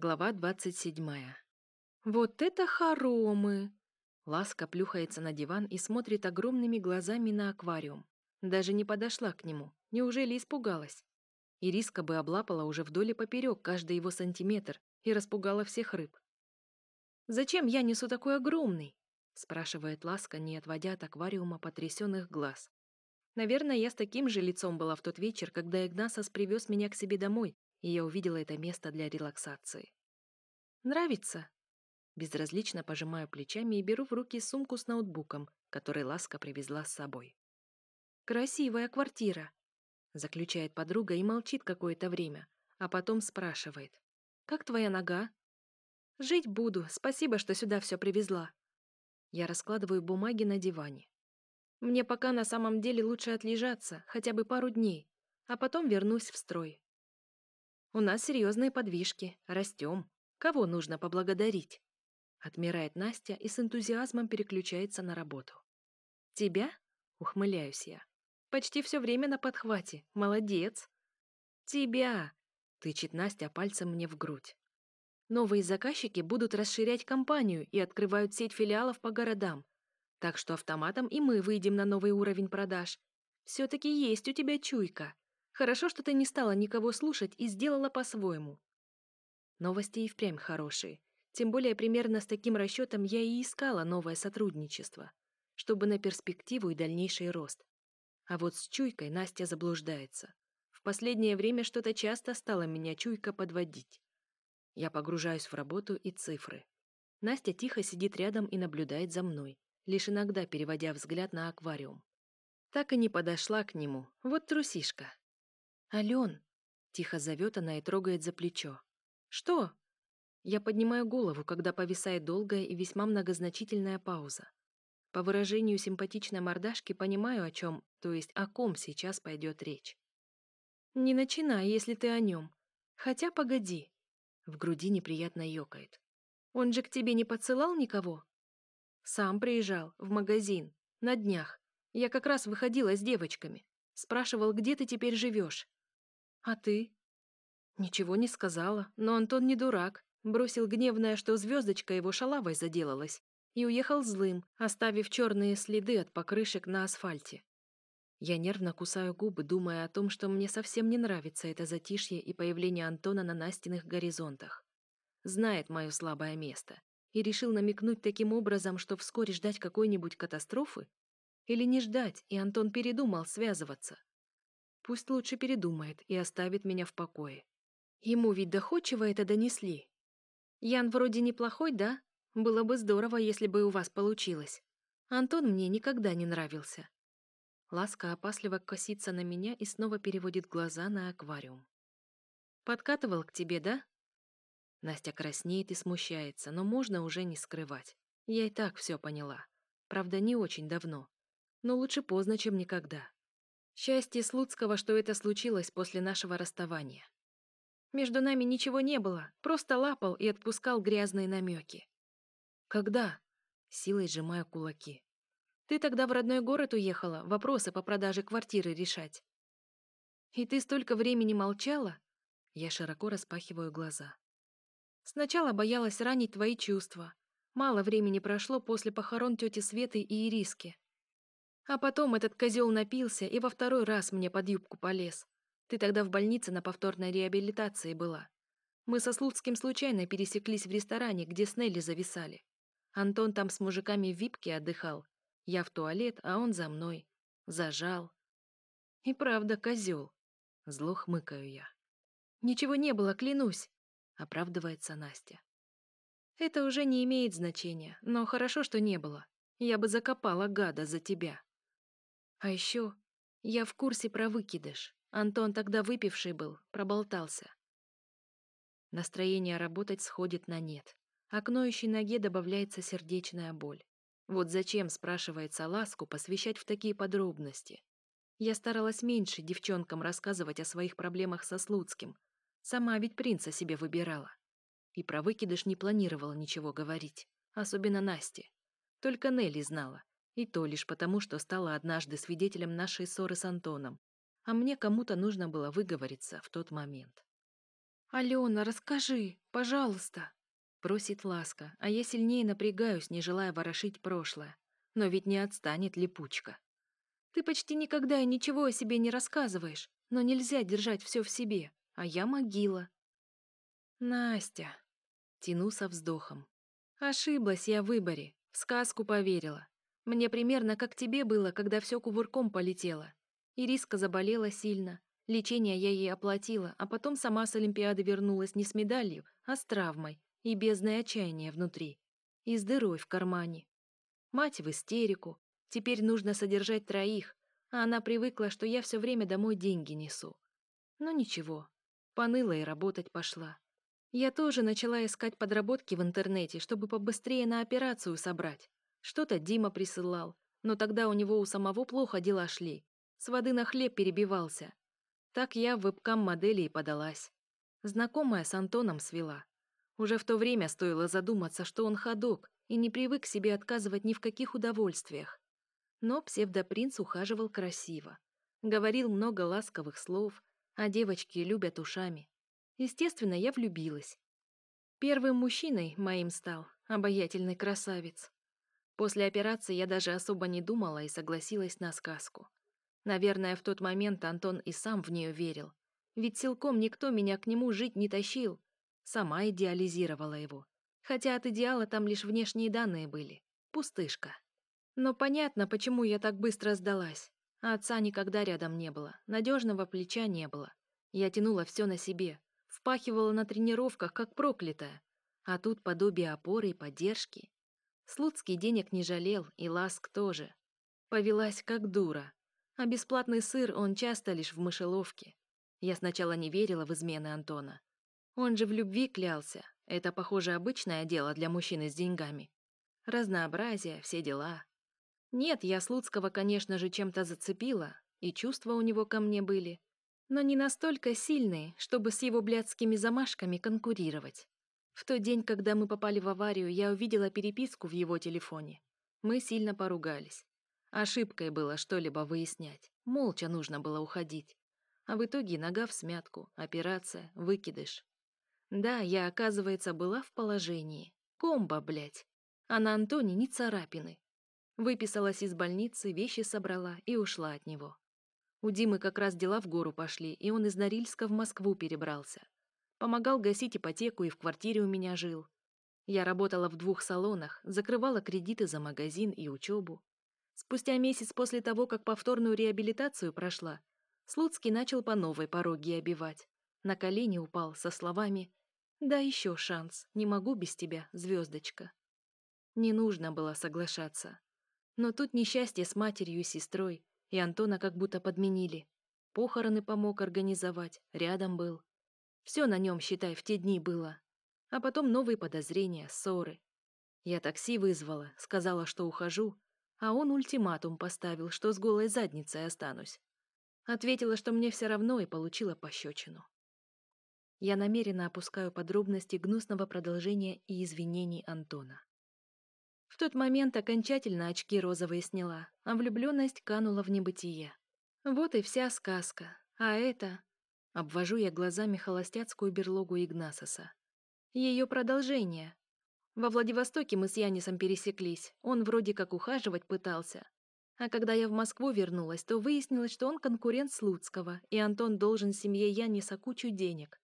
Глава 27. «Вот это хоромы!» Ласка плюхается на диван и смотрит огромными глазами на аквариум. Даже не подошла к нему. Неужели испугалась? Ириска бы облапала уже вдоль и поперек каждый его сантиметр и распугала всех рыб. «Зачем я несу такой огромный?» спрашивает Ласка, не отводя от аквариума потрясенных глаз. Наверное, я с таким же лицом была в тот вечер, когда Игнасос привез меня к себе домой, и я увидела это место для релаксации. «Нравится?» Безразлично пожимаю плечами и беру в руки сумку с ноутбуком, который Ласка привезла с собой. «Красивая квартира», — заключает подруга и молчит какое-то время, а потом спрашивает. «Как твоя нога?» «Жить буду, спасибо, что сюда все привезла». Я раскладываю бумаги на диване. Мне пока на самом деле лучше отлежаться, хотя бы пару дней, а потом вернусь в строй. У нас серьезные подвижки, растем. Кого нужно поблагодарить? Отмирает Настя и с энтузиазмом переключается на работу. Тебя? Ухмыляюсь я. Почти все время на подхвате. Молодец. Тебя! Тычет Настя пальцем мне в грудь. Новые заказчики будут расширять компанию и открывают сеть филиалов по городам. Так что автоматом и мы выйдем на новый уровень продаж. Все-таки есть у тебя чуйка. Хорошо, что ты не стала никого слушать и сделала по-своему. Новости и впрямь хорошие. Тем более примерно с таким расчетом я и искала новое сотрудничество, чтобы на перспективу и дальнейший рост. А вот с чуйкой Настя заблуждается. В последнее время что-то часто стало меня чуйка подводить. Я погружаюсь в работу и цифры. Настя тихо сидит рядом и наблюдает за мной лишь иногда переводя взгляд на аквариум. Так и не подошла к нему, вот трусишка. «Ален!» — тихо зовет она и трогает за плечо. «Что?» Я поднимаю голову, когда повисает долгая и весьма многозначительная пауза. По выражению симпатичной мордашки понимаю, о чем, то есть о ком сейчас пойдет речь. «Не начинай, если ты о нем. Хотя погоди». В груди неприятно ёкает. «Он же к тебе не подсылал никого?» Сам приезжал, в магазин, на днях. Я как раз выходила с девочками. Спрашивал, где ты теперь живешь. А ты? Ничего не сказала, но Антон не дурак. Бросил гневное, что звездочка его шалавой заделалась, и уехал злым, оставив черные следы от покрышек на асфальте. Я нервно кусаю губы, думая о том, что мне совсем не нравится это затишье и появление Антона на Настиных горизонтах. Знает мое слабое место и решил намекнуть таким образом, что вскоре ждать какой-нибудь катастрофы? Или не ждать, и Антон передумал связываться? Пусть лучше передумает и оставит меня в покое. Ему ведь доходчиво это донесли. Ян вроде неплохой, да? Было бы здорово, если бы у вас получилось. Антон мне никогда не нравился. Ласка опасливо косится на меня и снова переводит глаза на аквариум. Подкатывал к тебе, да? Настя краснеет и смущается, но можно уже не скрывать. Я и так все поняла. Правда, не очень давно. Но лучше поздно, чем никогда. Счастье Слуцкого, что это случилось после нашего расставания. Между нами ничего не было, просто лапал и отпускал грязные намеки. Когда? Силой сжимаю кулаки. Ты тогда в родной город уехала, вопросы по продаже квартиры решать. И ты столько времени молчала? Я широко распахиваю глаза. Сначала боялась ранить твои чувства. Мало времени прошло после похорон тети Светы и Ириски. А потом этот козел напился и во второй раз мне под юбку полез. Ты тогда в больнице на повторной реабилитации была. Мы со Слуцким случайно пересеклись в ресторане, где с Нелли зависали. Антон там с мужиками в випке отдыхал. Я в туалет, а он за мной. Зажал. И правда, козел. Зло хмыкаю я. Ничего не было, клянусь оправдывается Настя. Это уже не имеет значения, но хорошо, что не было. Я бы закопала гада за тебя. А еще я в курсе про выкидыш. Антон тогда выпивший был, проболтался. Настроение работать сходит на нет. А к ноющей ноге добавляется сердечная боль. Вот зачем, спрашивается ласку, посвящать в такие подробности? Я старалась меньше девчонкам рассказывать о своих проблемах со Слуцким, Сама ведь принца себе выбирала. И про выкидыш не планировала ничего говорить, особенно Насте. Только Нелли знала, и то лишь потому, что стала однажды свидетелем нашей ссоры с Антоном, а мне кому-то нужно было выговориться в тот момент. «Алена, расскажи, пожалуйста!» Просит ласка, а я сильнее напрягаюсь, не желая ворошить прошлое. Но ведь не отстанет липучка. Ты почти никогда и ничего о себе не рассказываешь, но нельзя держать все в себе, а я могила. Настя. Тяну со вздохом. Ошиблась я в выборе, в сказку поверила. Мне примерно как тебе было, когда все кувырком полетело. Ириска заболела сильно. Лечение я ей оплатила, а потом сама с Олимпиады вернулась не с медалью, а с травмой и бездной отчаяния внутри. И с дырой в кармане. Мать в истерику. Теперь нужно содержать троих, а она привыкла, что я все время домой деньги несу. Но ничего, поныла и работать пошла. Я тоже начала искать подработки в интернете, чтобы побыстрее на операцию собрать. Что-то Дима присылал, но тогда у него у самого плохо дела шли. С воды на хлеб перебивался. Так я в вебкам-модели и подалась. Знакомая с Антоном свела. Уже в то время стоило задуматься, что он ходок и не привык себе отказывать ни в каких удовольствиях. Но псевдопринц ухаживал красиво. Говорил много ласковых слов, а девочки любят ушами. Естественно, я влюбилась. Первым мужчиной моим стал обаятельный красавец. После операции я даже особо не думала и согласилась на сказку. Наверное, в тот момент Антон и сам в нее верил. Ведь силком никто меня к нему жить не тащил. Сама идеализировала его. Хотя от идеала там лишь внешние данные были. Пустышка. Но понятно, почему я так быстро сдалась. А отца никогда рядом не было, надежного плеча не было. Я тянула все на себе, впахивала на тренировках, как проклятая. А тут подобие опоры и поддержки. Слуцкий денег не жалел, и Ласк тоже. Повелась как дура. А бесплатный сыр он часто лишь в мышеловке. Я сначала не верила в измены Антона. Он же в любви клялся. Это, похоже, обычное дело для мужчины с деньгами. Разнообразие, все дела. Нет, я Слуцкого, конечно же, чем-то зацепила, и чувства у него ко мне были, но не настолько сильные, чтобы с его блядскими замашками конкурировать. В тот день, когда мы попали в аварию, я увидела переписку в его телефоне. Мы сильно поругались. Ошибкой было что-либо выяснять. Молча нужно было уходить. А в итоге нога в смятку, операция, выкидыш. Да, я, оказывается, была в положении. Комба, блядь. А на Антоне ни царапины. Выписалась из больницы, вещи собрала и ушла от него. У Димы как раз дела в гору пошли, и он из Норильска в Москву перебрался. Помогал гасить ипотеку и в квартире у меня жил. Я работала в двух салонах, закрывала кредиты за магазин и учебу. Спустя месяц после того, как повторную реабилитацию прошла, Слуцкий начал по новой пороги обивать. На колени упал со словами «Да еще шанс, не могу без тебя, звездочка». Не нужно было соглашаться. Но тут несчастье с матерью и сестрой, и Антона как будто подменили. Похороны помог организовать, рядом был. Все на нем, считай, в те дни было. А потом новые подозрения, ссоры. Я такси вызвала, сказала, что ухожу, а он ультиматум поставил, что с голой задницей останусь. Ответила, что мне все равно и получила пощечину. Я намеренно опускаю подробности гнусного продолжения и извинений Антона. В тот момент окончательно очки розовые сняла, а влюбленность канула в небытие. Вот и вся сказка. А это... Обвожу я глазами холостяцкую берлогу Игнасоса. Ее продолжение. Во Владивостоке мы с Янисом пересеклись. Он вроде как ухаживать пытался. А когда я в Москву вернулась, то выяснилось, что он конкурент Слуцкого, и Антон должен семье Яниса кучу денег.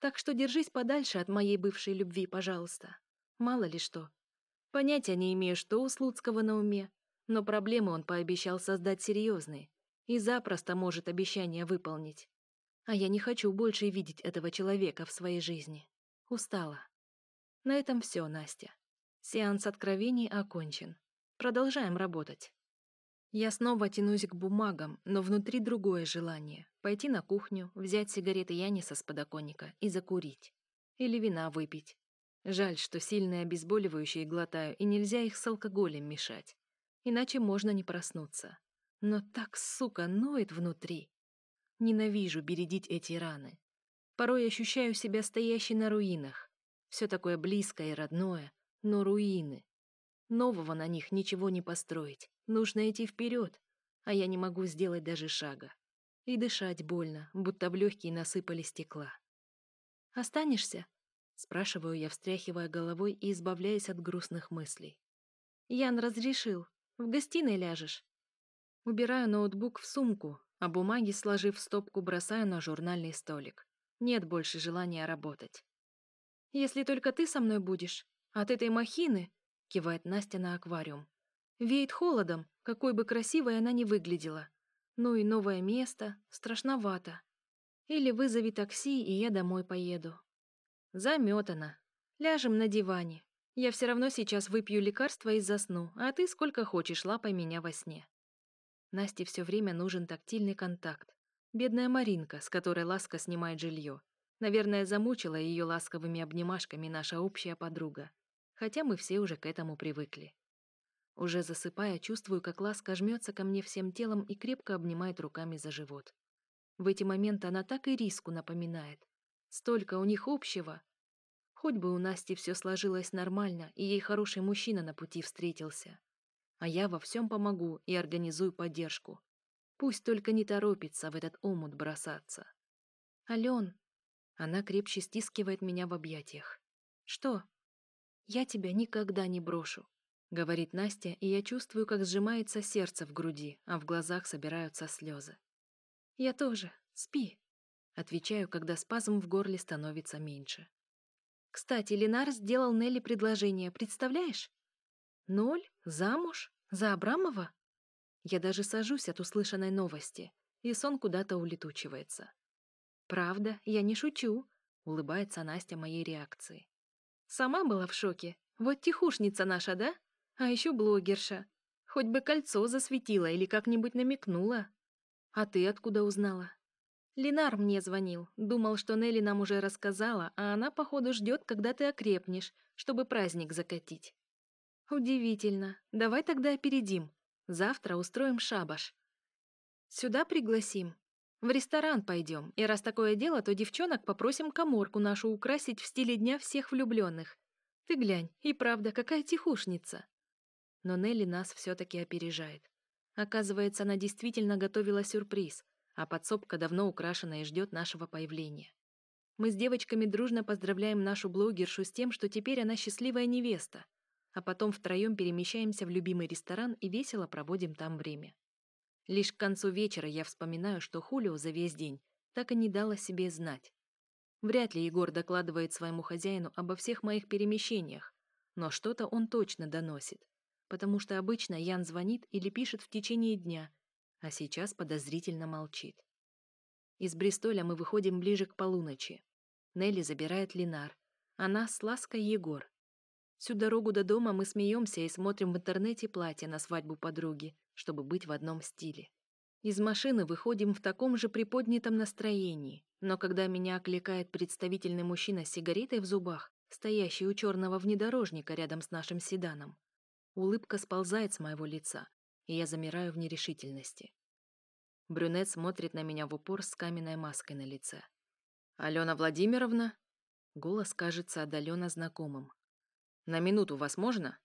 Так что держись подальше от моей бывшей любви, пожалуйста. Мало ли что. Понятия не имею, что у Слуцкого на уме, но проблемы он пообещал создать серьезные и запросто может обещание выполнить. А я не хочу больше видеть этого человека в своей жизни. Устала. На этом все, Настя. Сеанс откровений окончен. Продолжаем работать. Я снова тянусь к бумагам, но внутри другое желание. Пойти на кухню, взять сигареты Яниса с подоконника и закурить. Или вина выпить. Жаль, что сильные обезболивающие глотаю, и нельзя их с алкоголем мешать. Иначе можно не проснуться. Но так, сука, ноет внутри. Ненавижу бередить эти раны. Порой ощущаю себя стоящей на руинах. Все такое близкое и родное, но руины. Нового на них ничего не построить. Нужно идти вперед, а я не могу сделать даже шага. И дышать больно, будто в легкие насыпали стекла. Останешься?» Спрашиваю я, встряхивая головой и избавляясь от грустных мыслей. Ян разрешил. В гостиной ляжешь. Убираю ноутбук в сумку, а бумаги, сложив в стопку, бросаю на журнальный столик. Нет больше желания работать. «Если только ты со мной будешь. От этой махины», — кивает Настя на аквариум, «веет холодом, какой бы красивой она ни выглядела. Ну и новое место, страшновато. Или вызови такси, и я домой поеду. Заметано. Ляжем на диване. Я все равно сейчас выпью лекарство и засну, а ты сколько хочешь лапай меня во сне. Насте все время нужен тактильный контакт. Бедная Маринка, с которой Ласка снимает жилье. Наверное, замучила ее ласковыми обнимашками наша общая подруга. Хотя мы все уже к этому привыкли. Уже засыпая, чувствую, как Ласка жмется ко мне всем телом и крепко обнимает руками за живот. В эти моменты она так и риску напоминает. Столько у них общего. Хоть бы у Насти все сложилось нормально, и ей хороший мужчина на пути встретился. А я во всем помогу и организую поддержку. Пусть только не торопится в этот омут бросаться. Ален, она крепче стискивает меня в объятиях. Что? Я тебя никогда не брошу, говорит Настя, и я чувствую, как сжимается сердце в груди, а в глазах собираются слезы. Я тоже. Спи. Отвечаю, когда спазм в горле становится меньше. Кстати, Ленар сделал Нелли предложение, представляешь? Ноль? Замуж? За Абрамова? Я даже сажусь от услышанной новости, и сон куда-то улетучивается. Правда, я не шучу, улыбается Настя моей реакции. Сама была в шоке. Вот тихушница наша, да? А еще блогерша. Хоть бы кольцо засветила или как-нибудь намекнула. А ты откуда узнала? Ленар мне звонил. Думал, что Нелли нам уже рассказала, а она, походу, ждет, когда ты окрепнешь, чтобы праздник закатить. Удивительно. Давай тогда опередим. Завтра устроим шабаш. Сюда пригласим. В ресторан пойдем, и раз такое дело, то девчонок попросим коморку нашу украсить в стиле Дня всех влюбленных. Ты глянь, и правда, какая тихушница. Но Нелли нас все-таки опережает. Оказывается, она действительно готовила сюрприз, а подсобка давно украшена и ждет нашего появления. Мы с девочками дружно поздравляем нашу блогершу с тем, что теперь она счастливая невеста, а потом втроем перемещаемся в любимый ресторан и весело проводим там время. Лишь к концу вечера я вспоминаю, что Хулио за весь день так и не дал о себе знать. Вряд ли Егор докладывает своему хозяину обо всех моих перемещениях, но что-то он точно доносит, потому что обычно Ян звонит или пишет в течение дня, а сейчас подозрительно молчит. Из Бристоля мы выходим ближе к полуночи. Нелли забирает Линар, а нас с Лаской Егор. Всю дорогу до дома мы смеемся и смотрим в интернете платья на свадьбу подруги, чтобы быть в одном стиле. Из машины выходим в таком же приподнятом настроении, но когда меня окликает представительный мужчина с сигаретой в зубах, стоящий у черного внедорожника рядом с нашим седаном, улыбка сползает с моего лица, и я замираю в нерешительности. Брюнет смотрит на меня в упор с каменной маской на лице. «Алена Владимировна?» Голос кажется отдаленно знакомым. «На минуту вас можно?»